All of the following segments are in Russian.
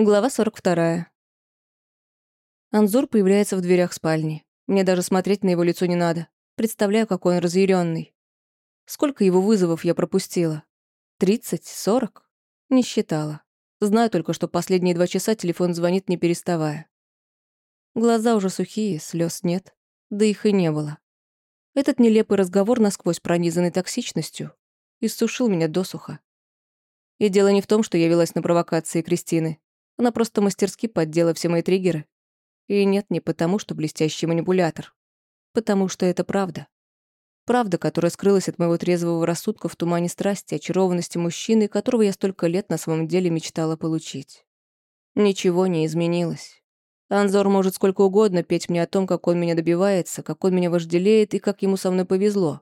Глава 42. Анзор появляется в дверях спальни. Мне даже смотреть на его лицо не надо. Представляю, какой он разъяренный. Сколько его вызовов я пропустила? Тридцать? Сорок? Не считала. Знаю только, что последние два часа телефон звонит, не переставая. Глаза уже сухие, слез нет. Да их и не было. Этот нелепый разговор, насквозь пронизанный токсичностью, иссушил меня досуха. И дело не в том, что я велась на провокации Кристины. Она просто мастерски поддела все мои триггеры. И нет, не потому, что блестящий манипулятор. Потому что это правда. Правда, которая скрылась от моего трезвого рассудка в тумане страсти, очарованности мужчины, которого я столько лет на самом деле мечтала получить. Ничего не изменилось. Анзор может сколько угодно петь мне о том, как он меня добивается, как он меня вожделеет и как ему со мной повезло.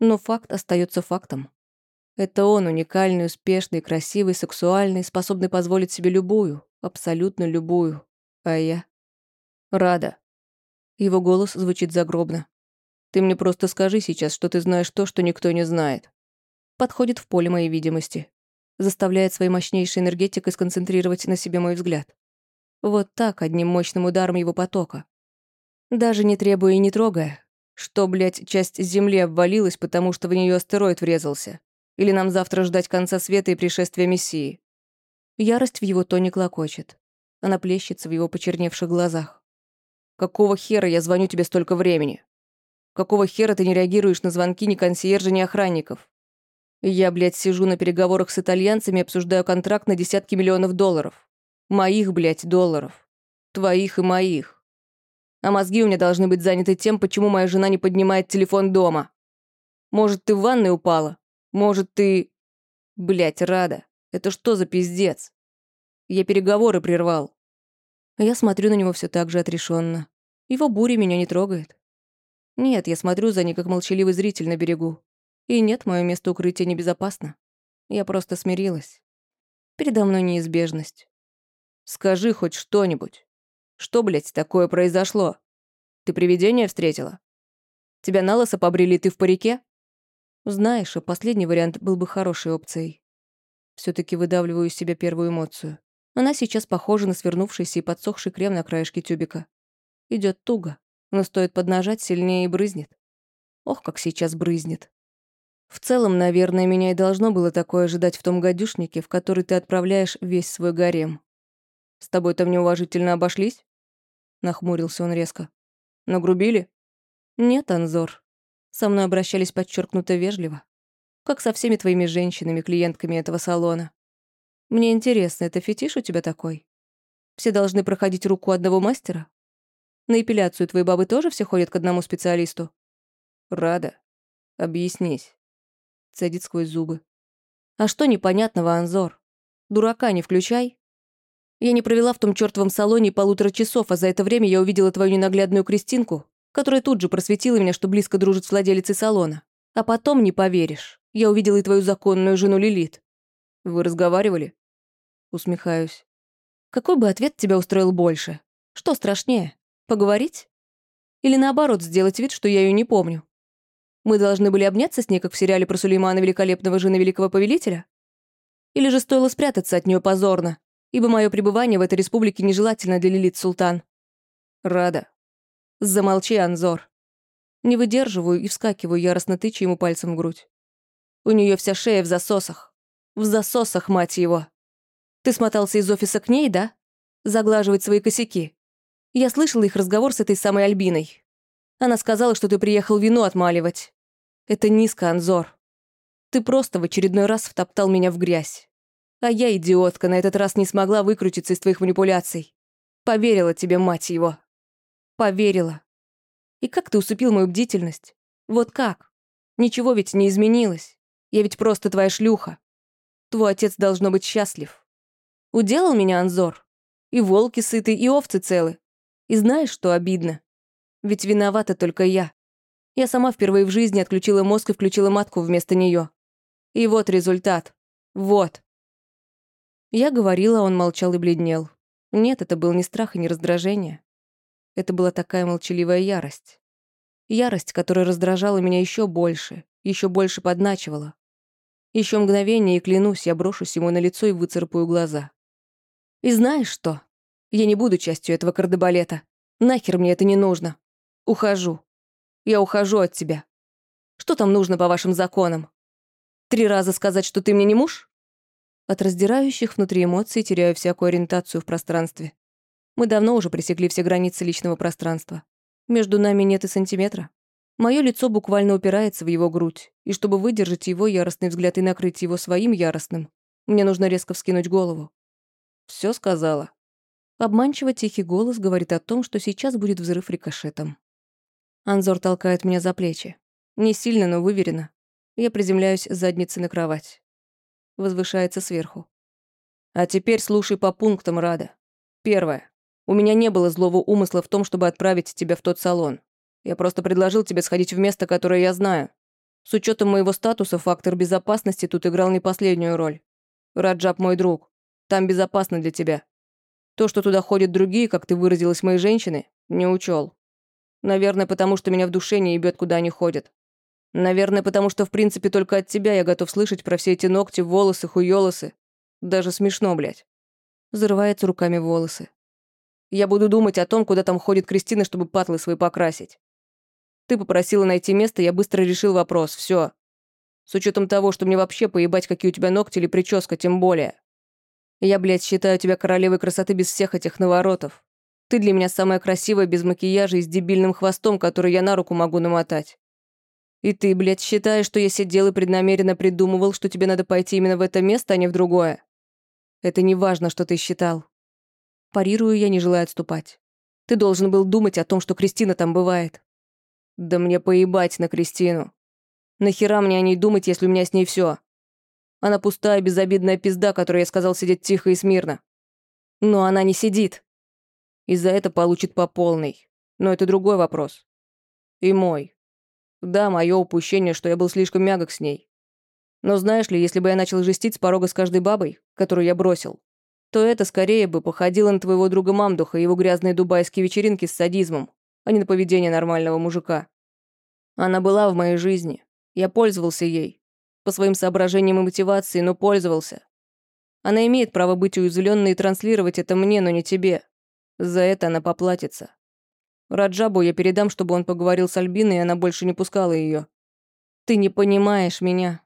Но факт остается фактом. Это он, уникальный, успешный, красивый, сексуальный, способный позволить себе любую, абсолютно любую. А я? Рада. Его голос звучит загробно. Ты мне просто скажи сейчас, что ты знаешь то, что никто не знает. Подходит в поле моей видимости. Заставляет своей мощнейшей энергетикой сконцентрировать на себе мой взгляд. Вот так, одним мощным ударом его потока. Даже не требуя и не трогая. Что, блядь, часть Земли обвалилась, потому что в нее астероид врезался. Или нам завтра ждать конца света и пришествия Мессии? Ярость в его тоне клокочет. Она плещется в его почерневших глазах. «Какого хера я звоню тебе столько времени? Какого хера ты не реагируешь на звонки ни консьержа, ни охранников? Я, блядь, сижу на переговорах с итальянцами и обсуждаю контракт на десятки миллионов долларов. Моих, блядь, долларов. Твоих и моих. А мозги у меня должны быть заняты тем, почему моя жена не поднимает телефон дома. Может, ты в ванной упала? Может, ты... Блять, Рада, это что за пиздец? Я переговоры прервал. Я смотрю на него все так же отрешенно. Его буря меня не трогает. Нет, я смотрю за ней, как молчаливый зритель на берегу. И нет, мое место укрытия небезопасно. Я просто смирилась. Передо мной неизбежность. Скажи хоть что-нибудь. Что, блядь, такое произошло? Ты привидение встретила? Тебя на лысо побрили, ты в парике? Знаешь, а последний вариант был бы хорошей опцией. все таки выдавливаю из себя первую эмоцию. Она сейчас похожа на свернувшийся и подсохший крем на краешке тюбика. Идет туго, но стоит поднажать, сильнее и брызнет. Ох, как сейчас брызнет. В целом, наверное, меня и должно было такое ожидать в том гадюшнике, в который ты отправляешь весь свой гарем. С тобой там неуважительно обошлись? Нахмурился он резко. Нагрубили? Нет, Анзор. Со мной обращались подчеркнуто вежливо. Как со всеми твоими женщинами, клиентками этого салона. Мне интересно, это фетиш у тебя такой? Все должны проходить руку одного мастера? На эпиляцию твои бабы тоже все ходят к одному специалисту? Рада. Объяснись. Цедит сквозь зубы. А что непонятного, Анзор? Дурака не включай. Я не провела в том чертовом салоне полутора часов, а за это время я увидела твою ненаглядную Кристинку, которая тут же просветила меня, что близко дружит с владелицей салона. А потом, не поверишь, я увидела и твою законную жену Лилит. Вы разговаривали? Усмехаюсь. Какой бы ответ тебя устроил больше? Что страшнее, поговорить? Или наоборот, сделать вид, что я ее не помню? Мы должны были обняться с ней, как в сериале про Сулеймана Великолепного, жены Великого Повелителя? Или же стоило спрятаться от нее позорно, ибо мое пребывание в этой республике нежелательно для Лилит Султан? Рада, Замолчи, Анзор. Не выдерживаю и вскакиваю, яростно тыча ему пальцем в грудь. У нее вся шея в засосах. В засосах, мать его. Ты смотался из офиса к ней, да? Заглаживать свои косяки. Я слышала их разговор с этой самой Альбиной. Она сказала, что ты приехал вино отмаливать. Это низко, Анзор. Ты просто в очередной раз втоптал меня в грязь. А я, идиотка, на этот раз не смогла выкрутиться из твоих манипуляций. Поверила тебе, мать его. Поверила. И как ты усыпил мою бдительность? Вот как? Ничего ведь не изменилось. Я ведь просто твоя шлюха. Твой отец должно быть счастлив. Уделал меня Анзор. И волки сыты, и овцы целы. И знаешь, что обидно? Ведь виновата только я. Я сама впервые в жизни отключила мозг и включила матку вместо нее. И вот результат. Вот. Я говорила, он молчал и бледнел. Нет, это был не страх и не раздражение. Это была такая молчаливая ярость. Ярость, которая раздражала меня еще больше, еще больше подначивала. Еще мгновение, и клянусь, я брошусь ему на лицо и выцарапаю глаза. И знаешь что? Я не буду частью этого кардебалета. Нахер мне это не нужно. Ухожу. Я ухожу от тебя. Что там нужно по вашим законам? Три раза сказать, что ты мне не муж? От раздирающих внутри эмоций теряю всякую ориентацию в пространстве. Мы давно уже пресекли все границы личного пространства. Между нами нет и сантиметра. Мое лицо буквально упирается в его грудь, и чтобы выдержать его яростный взгляд и накрыть его своим яростным, мне нужно резко вскинуть голову. Все сказала. Обманчиво тихий голос говорит о том, что сейчас будет взрыв рикошетом. Анзор толкает меня за плечи. Не сильно, но выверенно. Я приземляюсь задницей на кровать. Возвышается сверху. А теперь слушай по пунктам, Рада. Первое. У меня не было злого умысла в том, чтобы отправить тебя в тот салон. Я просто предложил тебе сходить в место, которое я знаю. С учетом моего статуса фактор безопасности тут играл не последнюю роль. Раджаб мой друг. Там безопасно для тебя. То, что туда ходят другие, как ты выразилась, мои женщины, не учел. Наверное, потому что меня в душе не ебет, куда они ходят. Наверное, потому что, в принципе, только от тебя я готов слышать про все эти ногти, волосы, хуёлосы. Даже смешно, блядь. Зарывается руками волосы. Я буду думать о том, куда там ходит Кристина, чтобы патлы свои покрасить. Ты попросила найти место, я быстро решил вопрос. Все. С учетом того, что мне вообще поебать, какие у тебя ногти или прическа, тем более. Я, блядь, считаю тебя королевой красоты без всех этих наворотов. Ты для меня самая красивая, без макияжа и с дебильным хвостом, который я на руку могу намотать. И ты, блядь, считаешь, что я сидел и преднамеренно придумывал, что тебе надо пойти именно в это место, а не в другое? Это не важно, что ты считал. Парирую я, не желая отступать. Ты должен был думать о том, что Кристина там бывает. Да мне поебать на Кристину. Нахера мне о ней думать, если у меня с ней все? Она пустая, безобидная пизда, которой я сказал сидеть тихо и смирно. Но она не сидит. И за это получит по полной. Но это другой вопрос. И мой. Да, мое упущение, что я был слишком мягок с ней. Но знаешь ли, если бы я начал жестить с порога с каждой бабой, которую я бросил, то это скорее бы походило на твоего друга Мамдуха и его грязные дубайские вечеринки с садизмом, а не на поведение нормального мужика. Она была в моей жизни. Я пользовался ей. По своим соображениям и мотивации, но пользовался. Она имеет право быть уязвленной и транслировать это мне, но не тебе. За это она поплатится. Раджабу я передам, чтобы он поговорил с Альбиной, и она больше не пускала ее. Ты не понимаешь меня.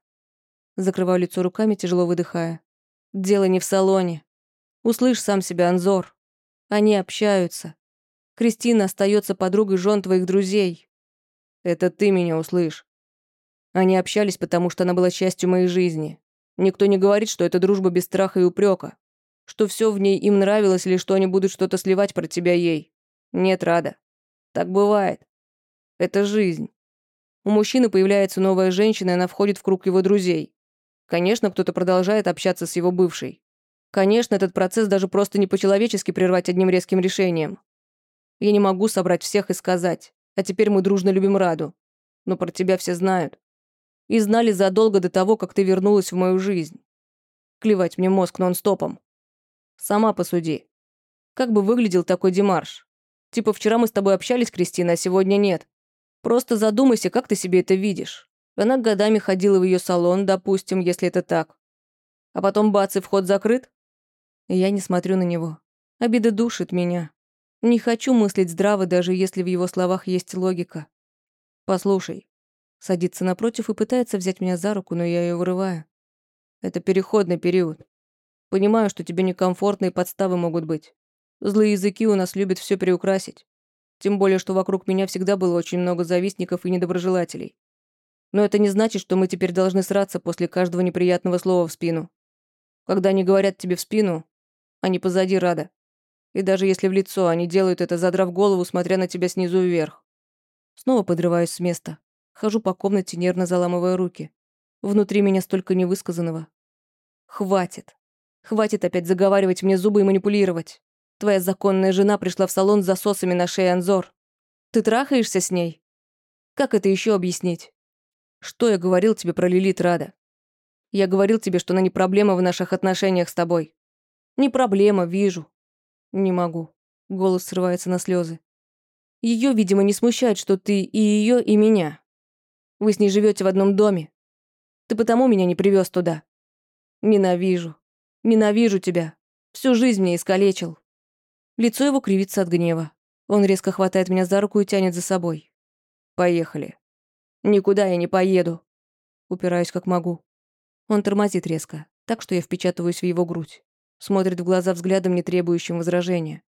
Закрываю лицо руками, тяжело выдыхая. Дело не в салоне. Услышь сам себя, Анзор. Они общаются. Кристина остается подругой жен твоих друзей. Это ты меня услышь. Они общались, потому что она была частью моей жизни. Никто не говорит, что это дружба без страха и упрека, что все в ней им нравилось или что они будут что-то сливать про тебя ей. Нет, Рада. Так бывает. Это жизнь. У мужчины появляется новая женщина, и она входит в круг его друзей. Конечно, кто-то продолжает общаться с его бывшей. Конечно, этот процесс даже просто не по-человечески прервать одним резким решением. Я не могу собрать всех и сказать, а теперь мы дружно любим Раду. Но про тебя все знают. И знали задолго до того, как ты вернулась в мою жизнь. Клевать мне мозг нон-стопом. Сама посуди. Как бы выглядел такой демарш? Типа вчера мы с тобой общались, Кристина, а сегодня нет. Просто задумайся, как ты себе это видишь. Она годами ходила в ее салон, допустим, если это так. А потом бац, и вход закрыт. Я не смотрю на него. Обида душит меня. Не хочу мыслить здраво, даже если в его словах есть логика. Послушай. Садится напротив и пытается взять меня за руку, но я ее вырываю. Это переходный период. Понимаю, что тебе некомфортно и подставы могут быть. Злые языки у нас любят все приукрасить. Тем более, что вокруг меня всегда было очень много завистников и недоброжелателей. Но это не значит, что мы теперь должны сраться после каждого неприятного слова в спину. Когда они говорят тебе в спину, они позади рада. И даже если в лицо, они делают это, задрав голову, смотря на тебя снизу вверх. Снова подрываюсь с места. Хожу по комнате, нервно заламывая руки. Внутри меня столько невысказанного. Хватит. Хватит опять заговаривать мне зубы и манипулировать. Твоя законная жена пришла в салон с засосами на шее Анзор. Ты трахаешься с ней? Как это еще объяснить? Что я говорил тебе про Лилит Рада? Я говорил тебе, что она не проблема в наших отношениях с тобой. Не проблема, вижу. Не могу. Голос срывается на слезы. Ее, видимо, не смущает, что ты и ее, и меня. Вы с ней живете в одном доме. Ты потому меня не привез туда. Ненавижу. Ненавижу тебя. Всю жизнь мне искалечил. Лицо его кривится от гнева. Он резко хватает меня за руку и тянет за собой. Поехали. Никуда я не поеду. Упираюсь как могу. Он тормозит резко, так что я впечатываюсь в его грудь. Смотрит в глаза взглядом, не требующим возражения.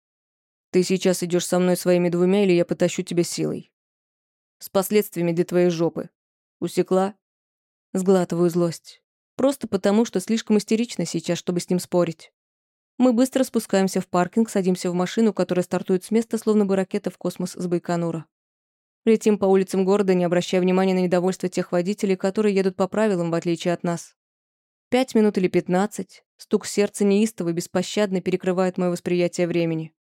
Ты сейчас идешь со мной своими двумя, или я потащу тебя силой. С последствиями для твоей жопы. Усекла? Сглатываю злость. Просто потому, что слишком истерично сейчас, чтобы с ним спорить. Мы быстро спускаемся в паркинг, садимся в машину, которая стартует с места, словно бы ракета в космос с Байконура. Летим по улицам города, не обращая внимания на недовольство тех водителей, которые едут по правилам, в отличие от нас. Пять минут или пятнадцать. Стук сердца неистово и беспощадно перекрывает мое восприятие времени.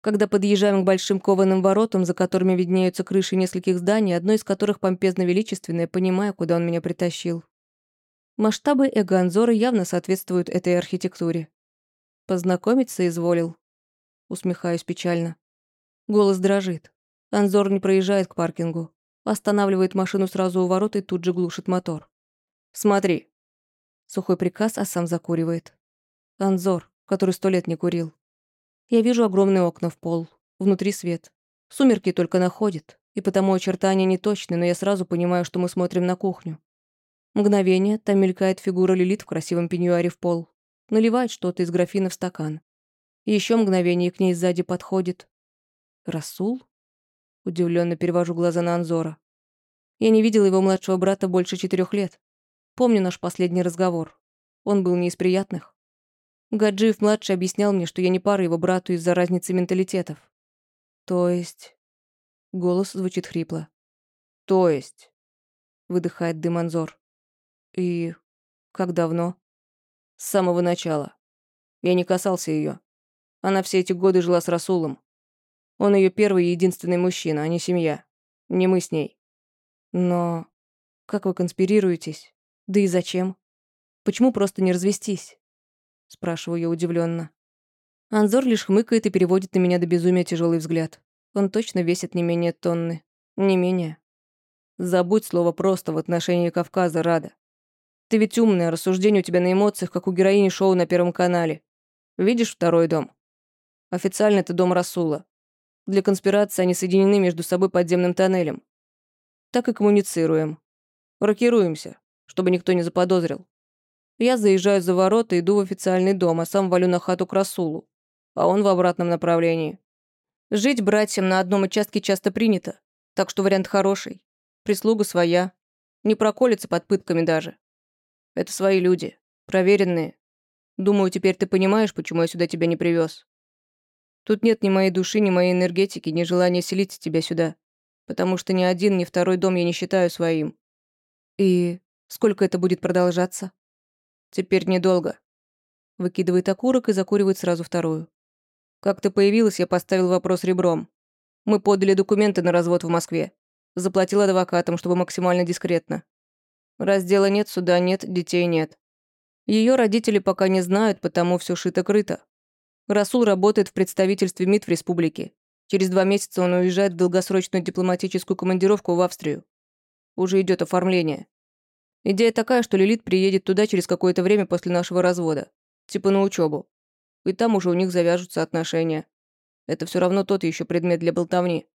Когда подъезжаем к большим кованым воротам, за которыми виднеются крыши нескольких зданий, одно из которых помпезно-величественное, понимая, куда он меня притащил. Масштабы Эганзора явно соответствуют этой архитектуре. Познакомиться изволил. Усмехаюсь печально. Голос дрожит. Анзор не проезжает к паркингу. Останавливает машину сразу у ворот и тут же глушит мотор. «Смотри». Сухой приказ, а сам закуривает. Анзор, который сто лет не курил. Я вижу огромные окна в пол. Внутри свет. Сумерки только находят, и потому очертания не точны, но я сразу понимаю, что мы смотрим на кухню. Мгновение, там мелькает фигура Лилит в красивом пеньюаре в пол. Наливает что-то из графина в стакан. Еще мгновение к ней сзади подходит. «Расул?» Удивленно перевожу глаза на Анзора. Я не видела его младшего брата больше четырех лет. Помню наш последний разговор. Он был не из приятных. Гаджиев-младший объяснял мне, что я не пара его брату из-за разницы менталитетов. То есть... Голос звучит хрипло. То есть... Выдыхает дым Анзор. И... Как давно? С самого начала. Я не касался ее. Она все эти годы жила с Расулом. Он ее первый и единственный мужчина, а не семья. Не мы с ней. Но... Как вы конспирируетесь? Да и зачем? Почему просто не развестись? Спрашиваю я удивленно. Анзор лишь хмыкает и переводит на меня до безумия тяжелый взгляд. Он точно весит не менее тонны. Не менее. Забудь слово «просто» в отношении Кавказа, Рада. Ты ведь умная, рассуждение у тебя на эмоциях, как у героини шоу на Первом канале. Видишь второй дом? Официально это дом Расула. Для конспирации они соединены между собой подземным тоннелем. Так и коммуницируем. Рокируемся, чтобы никто не заподозрил. Я заезжаю за ворота, иду в официальный дом, а сам валю на хату к Расулу. А он в обратном направлении. Жить братьям на одном участке часто принято, так что вариант хороший. Прислуга своя. Не проколется под пытками даже. Это свои люди. Проверенные. Думаю, теперь ты понимаешь, почему я сюда тебя не привез. Тут нет ни моей души, ни моей энергетики, ни желания селить тебя сюда. Потому что ни один, ни второй дом я не считаю своим. И сколько это будет продолжаться? Теперь недолго. Выкидывает окурок и закуривает сразу вторую. Как ты появилась, я поставил вопрос ребром. Мы подали документы на развод в Москве. Заплатил адвокатам, чтобы максимально дискретно. Раздела нет, суда нет, детей нет. Ее родители пока не знают, потому все шито-крыто. Расул работает в представительстве МИД в республике. Через два месяца он уезжает в долгосрочную дипломатическую командировку в Австрию. Уже идет оформление. Идея такая, что Лилит приедет туда через какое-то время после нашего развода. Типа на учебу. И там уже у них завяжутся отношения. Это все равно тот еще предмет для болтовни.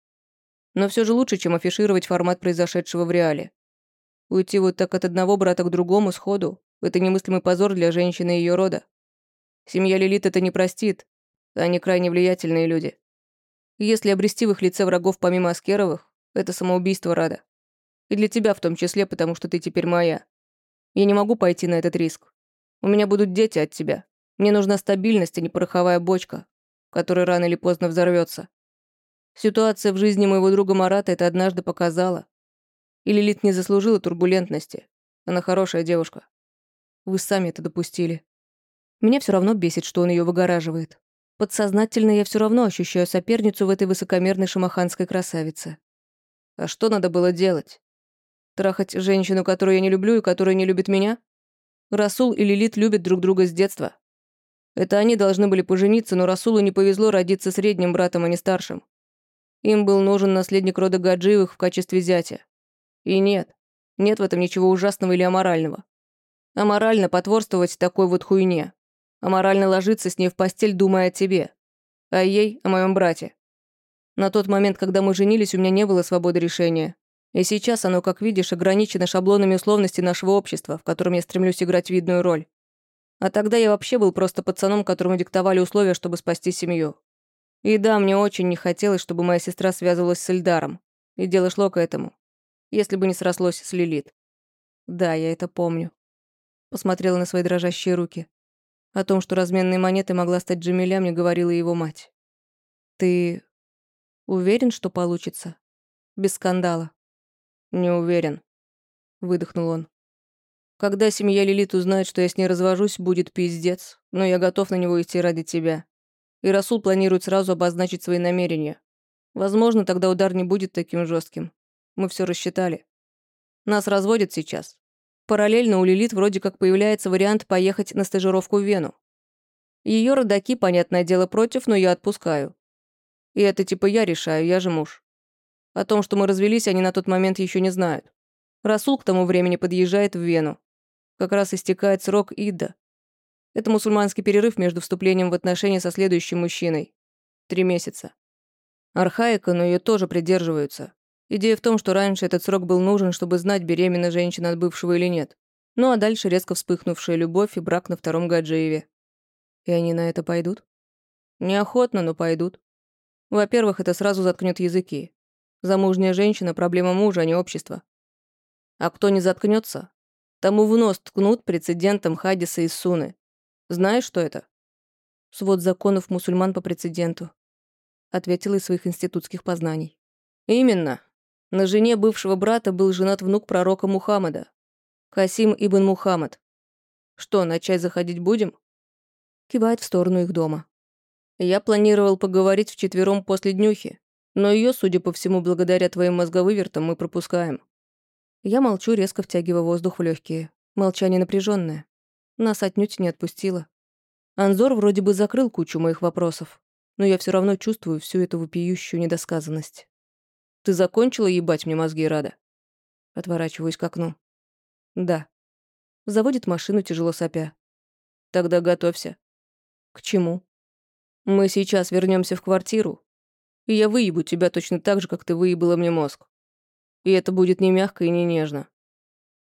Но все же лучше, чем афишировать формат произошедшего в реале. Уйти вот так от одного брата к другому сходу – это немыслимый позор для женщины и ее рода. Семья Лилит это не простит, они крайне влиятельные люди. Если обрести в их лице врагов помимо Аскеровых, это самоубийство Рада. И для тебя в том числе, потому что ты теперь моя. Я не могу пойти на этот риск. У меня будут дети от тебя. Мне нужна стабильность, а не пороховая бочка, которая рано или поздно взорвется. Ситуация в жизни моего друга Марата это однажды показала. И Лилит не заслужила турбулентности. Она хорошая девушка. Вы сами это допустили. Меня все равно бесит, что он ее выгораживает. Подсознательно я все равно ощущаю соперницу в этой высокомерной шамаханской красавице. А что надо было делать? Трахать женщину, которую я не люблю и которая не любит меня? Расул и Лилит любят друг друга с детства. Это они должны были пожениться, но Расулу не повезло родиться средним братом, а не старшим. Им был нужен наследник рода Гаджиевых в качестве зятя. И нет, нет в этом ничего ужасного или аморального. Аморально потворствовать такой вот хуйне. Аморально ложиться с ней в постель, думая о тебе. А ей — о моем брате. На тот момент, когда мы женились, у меня не было свободы решения. И сейчас оно, как видишь, ограничено шаблонами условностей нашего общества, в котором я стремлюсь играть видную роль. А тогда я вообще был просто пацаном, которому диктовали условия, чтобы спасти семью. И да, мне очень не хотелось, чтобы моя сестра связывалась с Эльдаром. И дело шло к этому. Если бы не срослось с Лилит. Да, я это помню. Посмотрела на свои дрожащие руки. О том, что разменной монетой могла стать Джамиля, мне говорила его мать. «Ты уверен, что получится? Без скандала?» «Не уверен», — выдохнул он. «Когда семья Лилит узнает, что я с ней развожусь, будет пиздец, но я готов на него идти ради тебя. И Расул планирует сразу обозначить свои намерения. Возможно, тогда удар не будет таким жестким. Мы все рассчитали. Нас разводят сейчас. Параллельно у Лилит вроде как появляется вариант поехать на стажировку в Вену. Ее родаки, понятное дело, против, но я отпускаю. И это типа я решаю, я же муж. О том, что мы развелись, они на тот момент еще не знают. Расул к тому времени подъезжает в Вену. Как раз истекает срок Ида. Это мусульманский перерыв между вступлением в отношения со следующим мужчиной. Три месяца. Архаика, но ее тоже придерживаются. Идея в том, что раньше этот срок был нужен, чтобы знать, беременна женщина от бывшего или нет. Ну а дальше резко вспыхнувшая любовь и брак на втором Гаджиеве. И они на это пойдут? Неохотно, но пойдут. Во-первых, это сразу заткнет языки. Замужняя женщина – проблема мужа, а не общества. А кто не заткнется, тому в нос ткнут прецедентом Хадиса и Суны. Знаешь, что это? Свод законов мусульман по прецеденту. Ответила из своих институтских познаний. Именно. На жене бывшего брата был женат внук пророка Мухаммада. Касим ибн Мухаммад. Что, на чай заходить будем? Кивает в сторону их дома. Я планировал поговорить вчетвером после днюхи, но ее, судя по всему, благодаря твоим мозговывертам, мы пропускаем. Я молчу, резко втягивая воздух в легкие. Молчание напряженное. Нас отнюдь не отпустило. Анзор вроде бы закрыл кучу моих вопросов, но я все равно чувствую всю эту вопиющую недосказанность. Ты закончила ебать мне мозги, Рада?» Отворачиваюсь к окну. «Да». Заводит машину, тяжело сопя. «Тогда готовься». «К чему?» «Мы сейчас вернемся в квартиру, и я выебу тебя точно так же, как ты выебала мне мозг. И это будет не мягко и не нежно».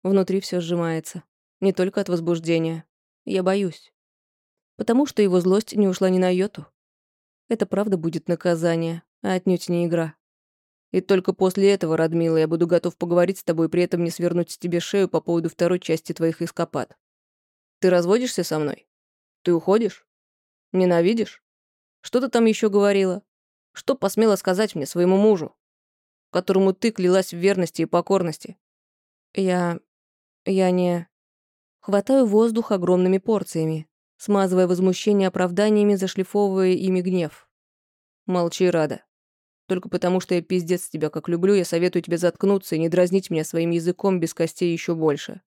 Внутри все сжимается. Не только от возбуждения. Я боюсь. Потому что его злость не ушла ни на йоту. Это правда будет наказание, а отнюдь не игра. И только после этого, Радмила, я буду готов поговорить с тобой, при этом не свернуть тебе шею по поводу второй части твоих эскапад. Ты разводишься со мной? Ты уходишь? Ненавидишь? Что ты там еще говорила? Что посмела сказать мне, своему мужу, которому ты клялась в верности и покорности? Я... я не... Хватаю воздух огромными порциями, смазывая возмущение оправданиями, зашлифовывая ими гнев. Молчи, Рада. Только потому, что я пиздец тебя как люблю, я советую тебе заткнуться и не дразнить меня своим языком без костей еще больше.